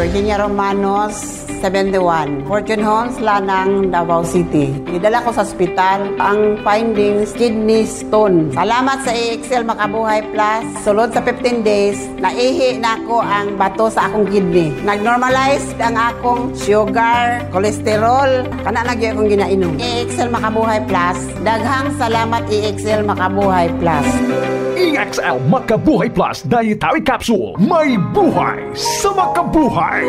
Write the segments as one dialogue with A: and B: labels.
A: Virginia Romanos, 71. Fortune Homes, Lanang, Davao City. Idala ko sa ospital ang findings, kidney stone. Salamat sa EXL Makabuhay Plus. Sulod sa 15 days, naihi na ako ang bato sa akong kidney. Nag-normalize ang akong sugar, cholesterol, kana na akong ginainom. EXL Makabuhay Plus. Daghang salamat EXL Makabuhay Plus.
B: EXL Makabuhay Plus Dietary Capsule. May buhay sa makabuhay.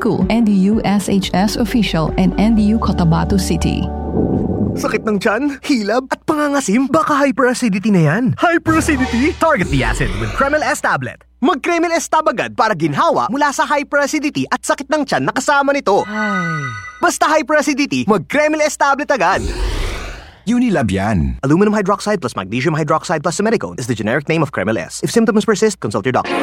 C: NDU SHS official, and NDU Cotabato City.
D: Sakit ng tiyan, hilab, at pangangasim? Baka hyperacidity na yan. Hyperacidity? Target the acid with Kremel S tablet. Mag-Kremel S tab agad para ginhawa mula sa hyperacidity at sakit ng tiyan na kasama nito. Basta hyperacidity, mag-Kremel S tablet agad.
E: Unilab yan.
D: Aluminum hydroxide plus magnesium hydroxide plus silicone is the generic name of Kremel S. If symptoms persist, consult your doctor.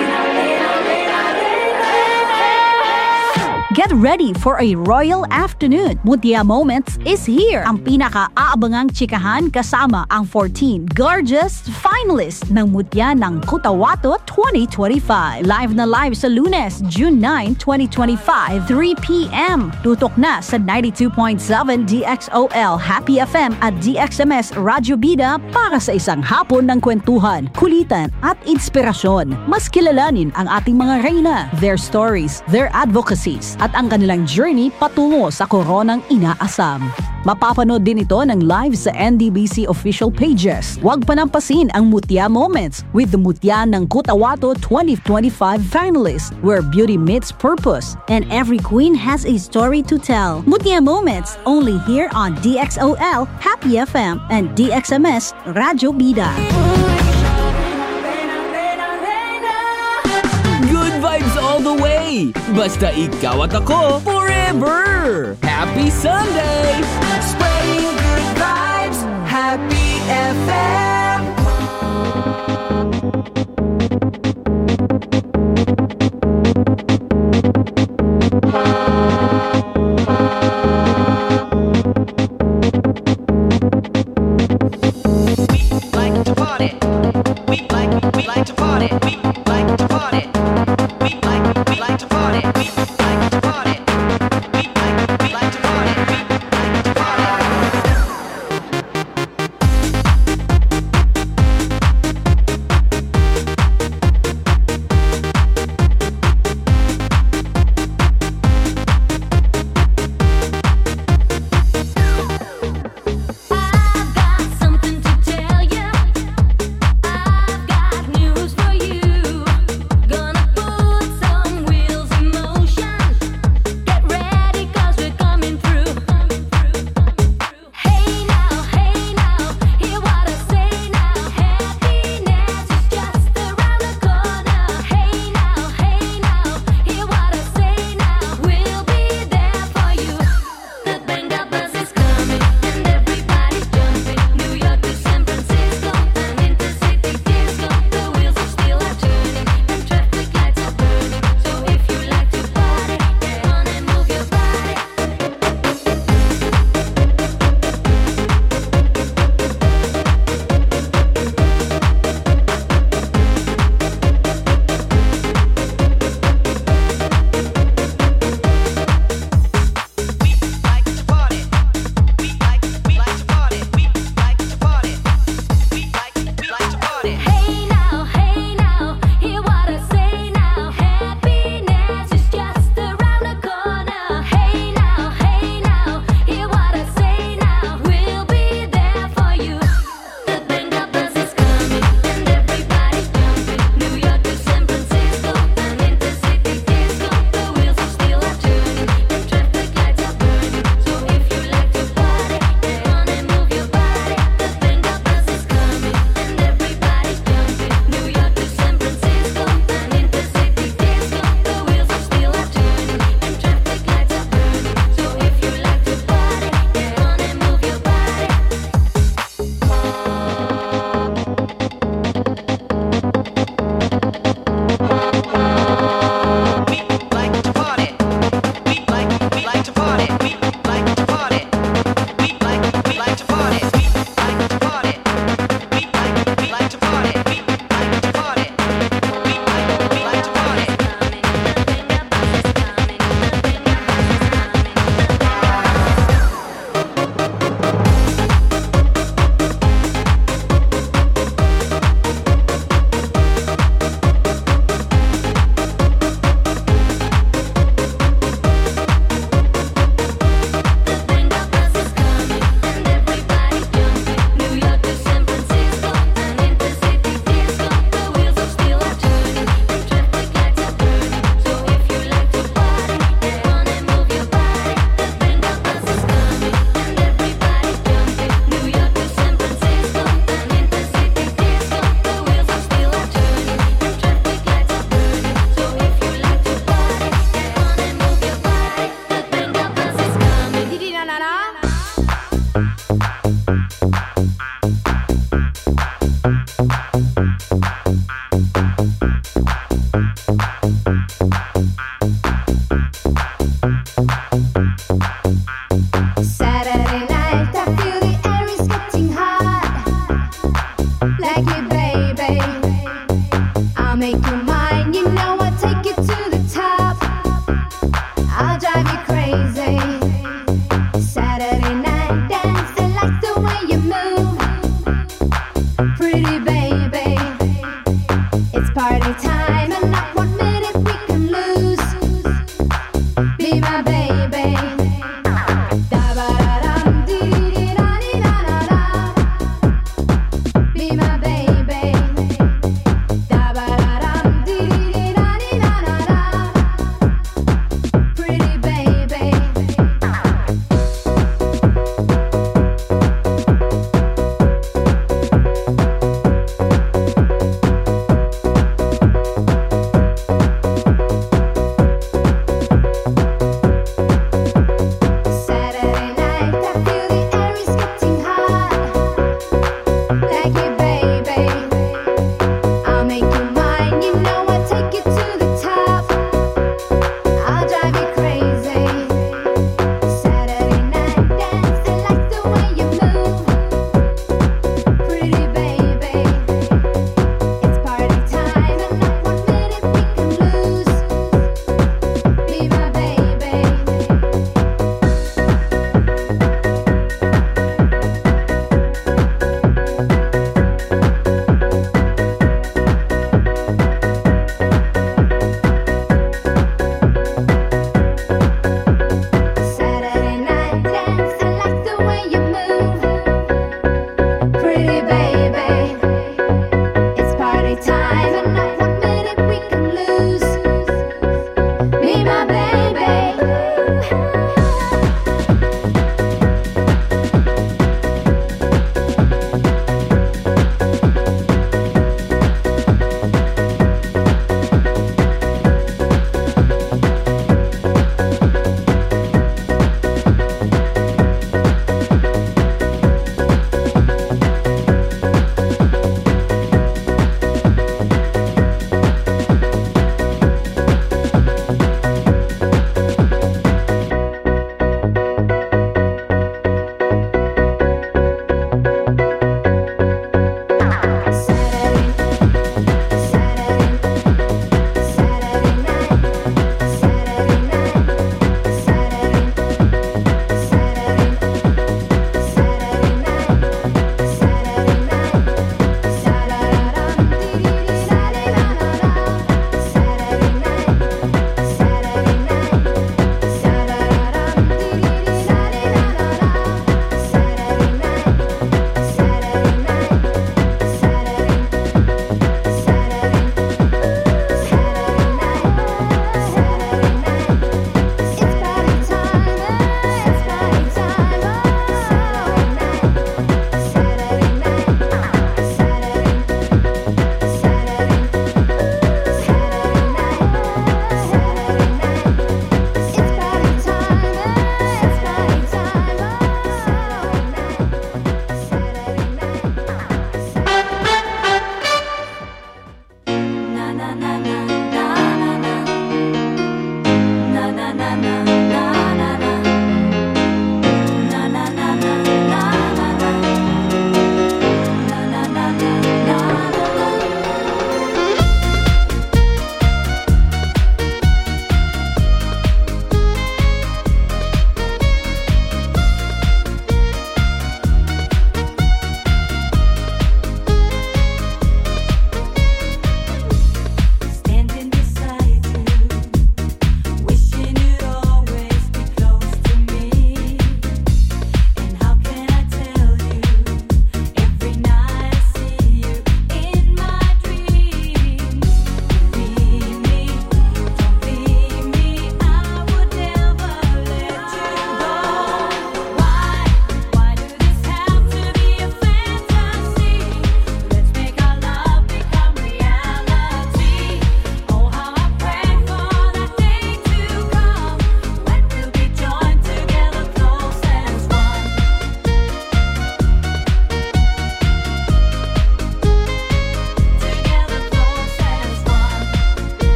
F: Get ready for a royal afternoon. Mutia Moments is here. Ang pinaka-aabangang chikahan kasama ang 14 gorgeous finalists ng Mutya ng Kutawato 2025. Live na live sa Lunes, June 9, 2025, 3pm. Tutok na sa 92.7 DXOL, Happy FM at DXMS Radyo Bida para sa isang hapon ng kwentuhan, kulitan at inspirasyon. Mas kilalanin ang ating mga reyna, their stories, their advocacies, at ang kanilang journey patungo sa koronang inaasam. Mapapanood din ito ng live sa NDBC official pages. Huwag panampasin ang Mutya Moments with the Mutya ng Kutawato 2025 finalists where beauty meets purpose and every queen has a story to tell. Mutya Moments only here on DXOL, Happy FM, and DXMS Radyo Bida.
G: Way! Basta ikaw at ako, forever! Happy Sunday!
H: Spreading good vibes, Happy FM.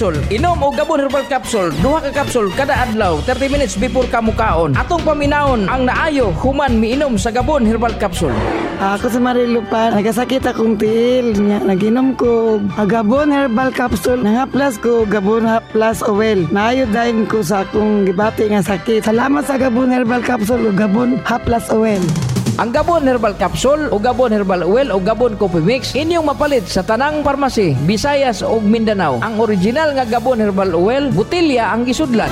I: Capsule. Inom og Gabon Herbal Capsule. Duha ka capsule kada adlaw 30 minutes before ka mukaon. Atong paminawon ang naayo human miinom sa Gabon Herbal Capsule.
J: Ako si Marilu pa, nagasakit akong tiil. Naginom ko Gabon Herbal Capsule. Nangaplas ko Gabon Plus Oil. Naayodine ko sa akong gibati nga sakit. Salamat sa Gabon Herbal Capsule o Gabon Plus Oil.
I: Ang Gabon Herbal Capsule o Gabon Herbal Oil o Gabon Coffee Mix inyong mapalit sa tanang parmasi, Visayas ug Mindanao. Ang original nga Gabon Herbal Oil, butilya ang gisudlan.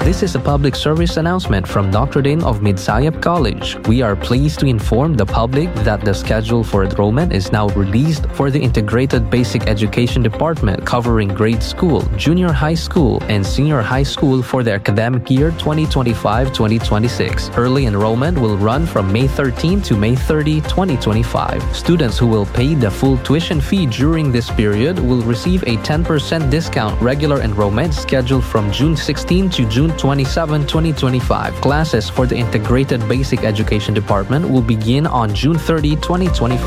K: This is a public service announcement from Notre Dame of Midsayap College. We are pleased to inform the public that the schedule for enrollment is now released for the Integrated Basic Education Department covering grade school, junior high school, and senior high school for the academic year 2025-2026. Early enrollment will run from May 13 to May 30, 2025. Students who will pay the full tuition fee during this period will receive a 10% discount regular enrollment scheduled from June 16 to June 27, 2025. Classes for the Integrated Basic Education Department will begin on June 30, 2025.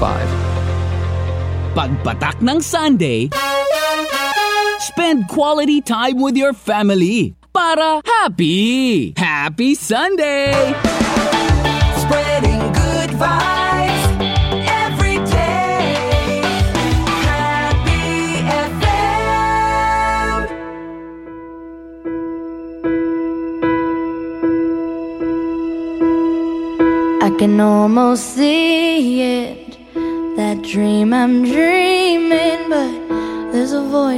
G: Pagpatak ng Sunday, spend quality time with your family para happy. Happy Sunday!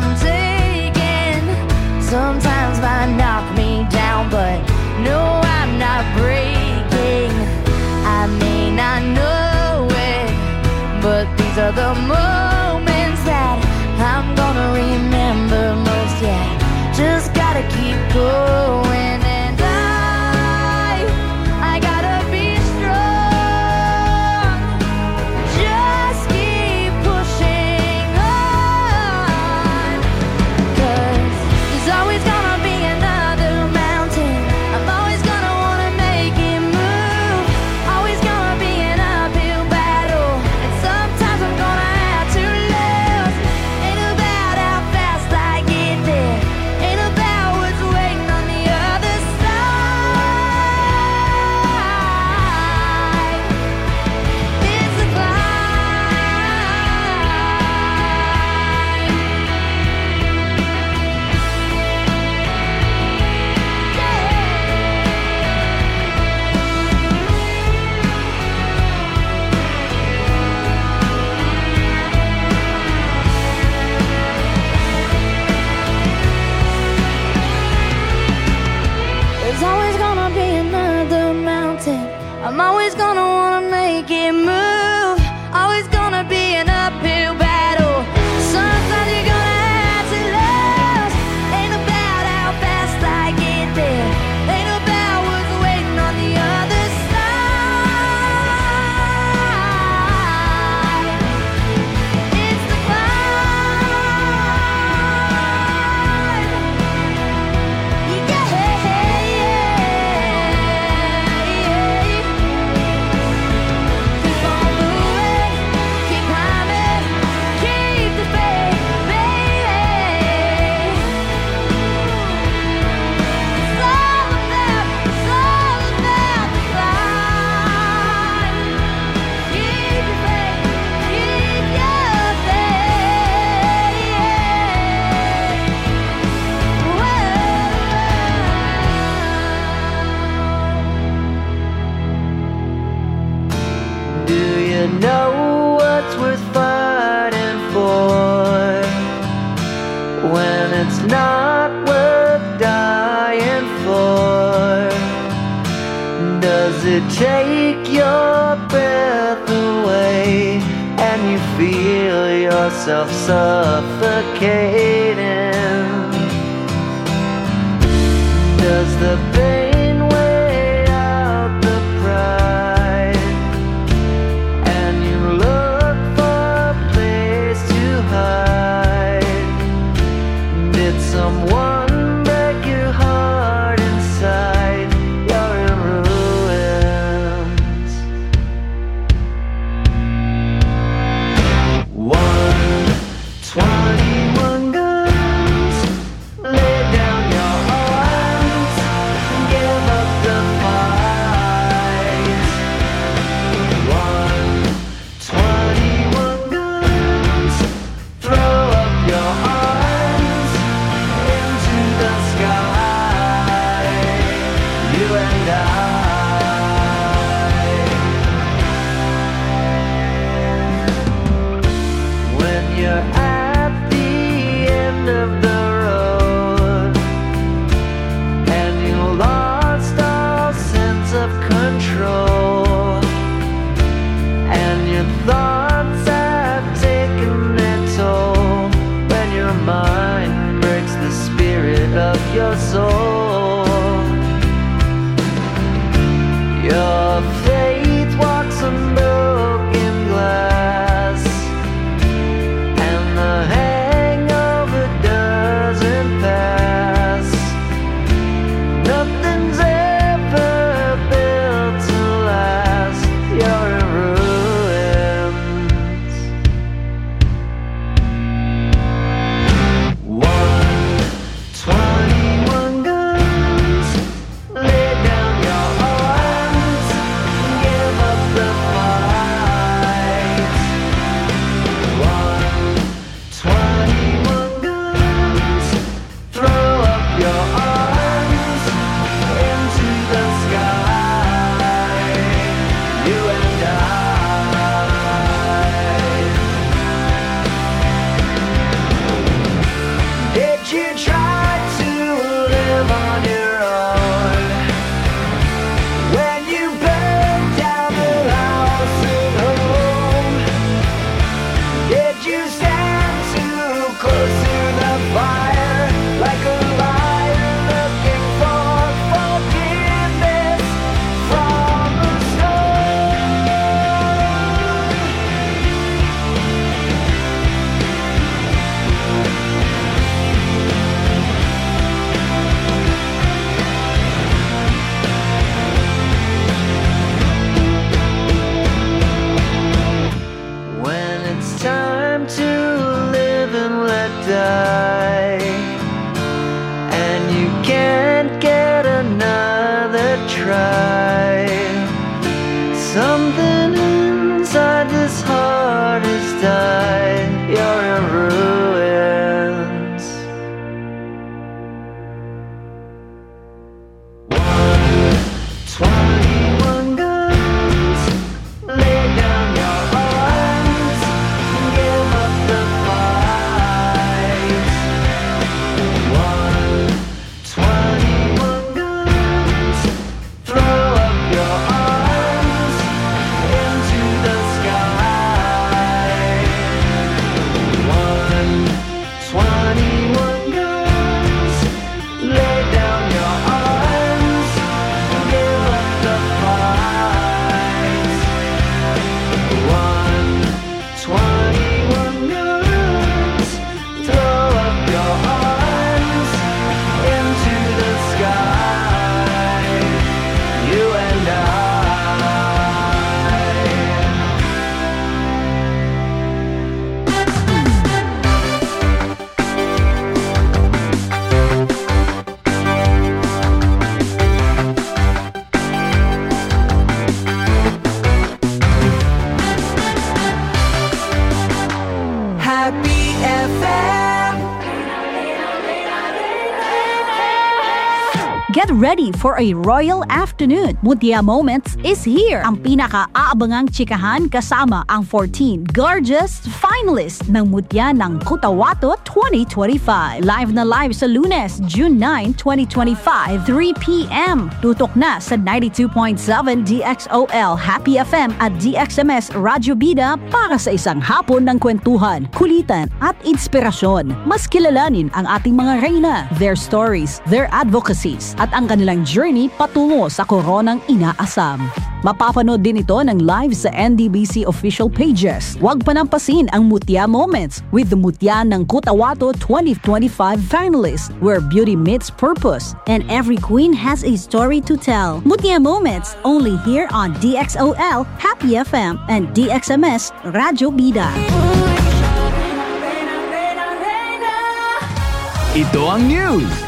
L: I'm taking, sometimes might knock me down, but no, I'm not breaking. I may not know it, but these are the moments that I'm gonna remember most. Yeah, just gotta keep going,
M: take your breath away and you feel yourself suffocating. Does the pain
F: ready for a royal afternoon. Mutya Moments is here. Ang pinaka-aabangang chikahan kasama ang 14 gorgeous finalists ng Mutya ng Kutawato 2025. Live na live sa Lunes, June 9, 2025, 3pm. Tutok na sa 92.7 DXOL Happy FM at DXMS Radyo Bida para sa isang hapon ng kwentuhan, kulitan at inspirasyon. Mas kilalanin ang ating mga reyna, their stories, their advocacies at ang kanilang journey patungo sa koronang inaasam. Mapapanood din ito ng live sa NDBC official pages. Huwag panampasin ang Mutya Moments with the Mutya ng Kutawato 2025 finalists where beauty meets purpose and every queen has a story to tell. Mutya Moments only here on DXOL, Happy FM and DXMS Radyo Bida.
G: Ito ang news,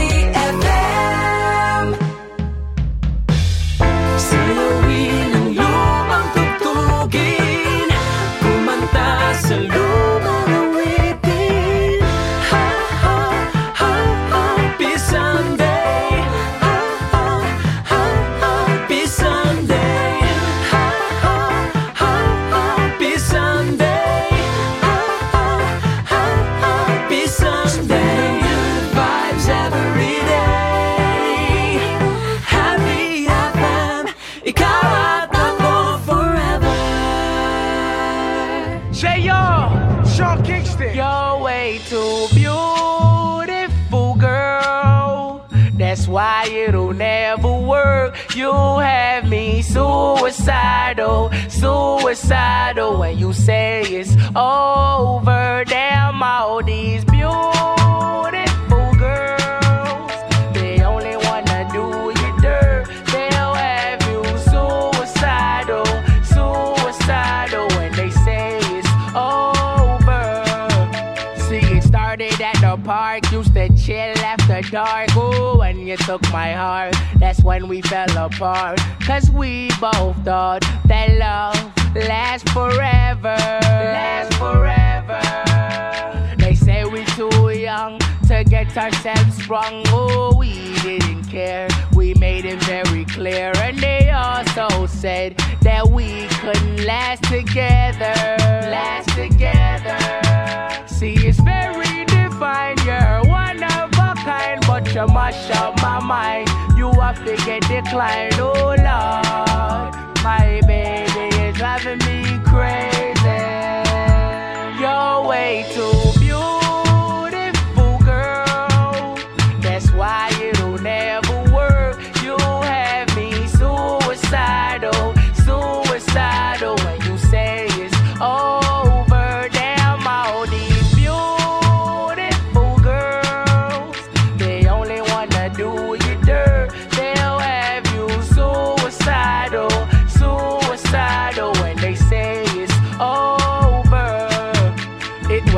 N: suicidal when you say it's over. Damn, all these beautiful girls, they only wanna do you dirt. They'll have you suicidal, suicidal when they say it's over. See, it started at the park, used to chill after dark. Ooh, when you took my heart, that's when we fell apart. Cause we both thought that love lasts forever. Last forever. They say we too young to get ourselves sprung. Oh, we didn't care. We made it very clear. And they also said that we couldn't last together. Last together. See, it's very defined. You're one of a kind, but you mash up my mind. You have to get declined. Oh, Lord. My baby is driving me crazy. You're way too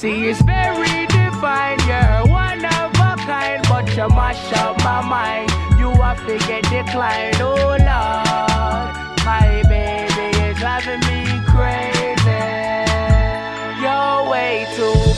N: See, it's very defined. You're one of a kind, but you mash up my mind. You have to get declined. Oh Lord, my baby is driving me crazy. You're way too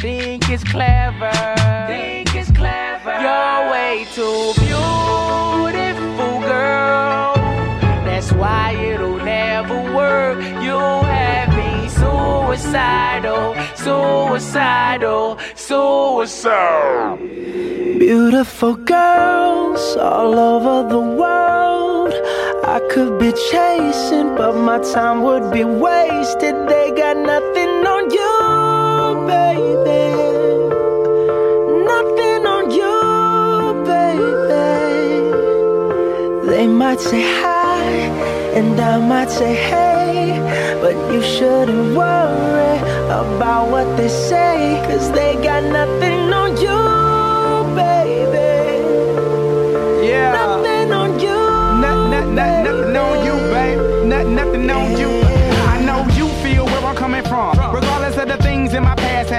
N: think it's clever. Think it's clever. You're way too beautiful, girl. That's why it'll never work. You have me suicidal, suicidal, suicidal.
H: Beautiful girls all over the world. I could be chasing, but my time would be wasted. They got nothing might say hi, and I might say hey, but you shouldn't worry about what they say, cause they got nothing on you, baby.
O: Yeah.
H: Nothing on you.
O: Not, not, not, nothing on you, babe. Not, nothing on you.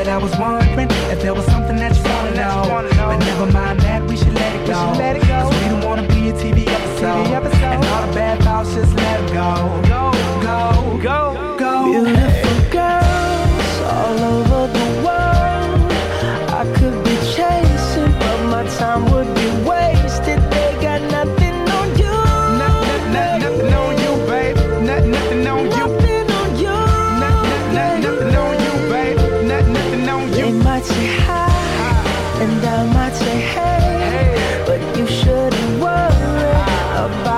O: but I was wondering if there was something that you wanna know. But never mind that, we should let it go. Cause we don't wanna be a TV episode. And all the bad thoughts, just let 'em go. Go, go, go, go.
H: Beautiful girls all over the world. I could be chasing, but my time would be